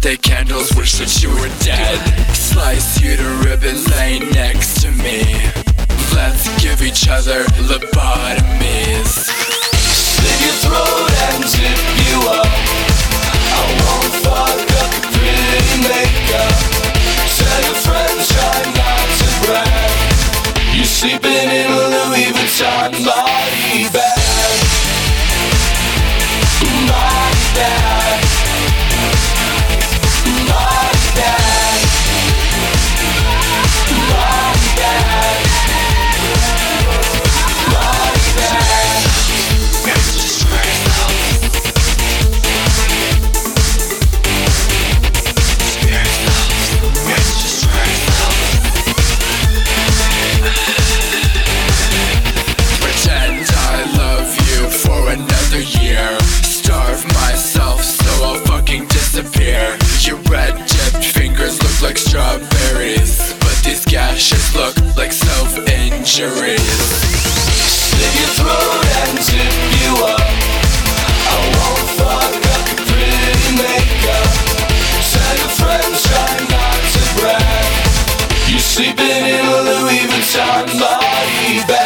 birthday candles, wish that you were dead. Slice you to ribbons, lay next to me. Let's give each other lobotomies. Disappear. Your red tipped fingers look like strawberries, but these gashes look like self injuries. Slit your throat and zip you up. I won't fuck up your pretty makeup. Tell your friends try not to brag. You're sleeping in a Louis Vuitton body bag.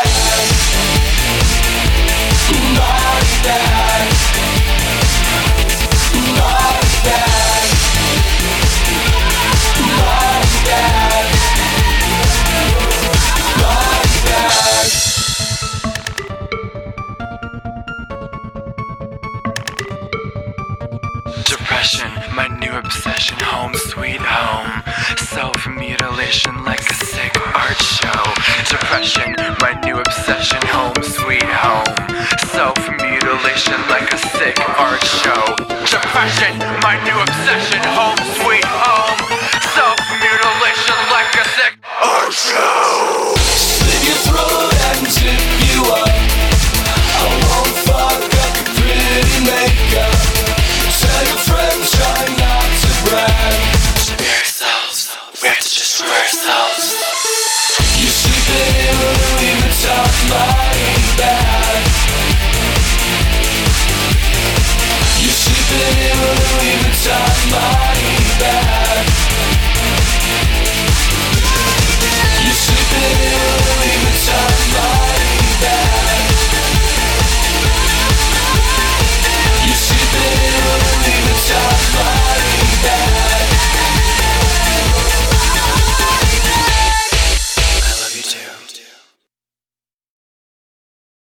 Depression, my new obsession, home sweet home. Self mutilation like a sick art show. Depression, my new obsession, home sweet home. Self mutilation like a sick art show. Depression, my new obsession, home sweet home. Self mutilation like a sick art show.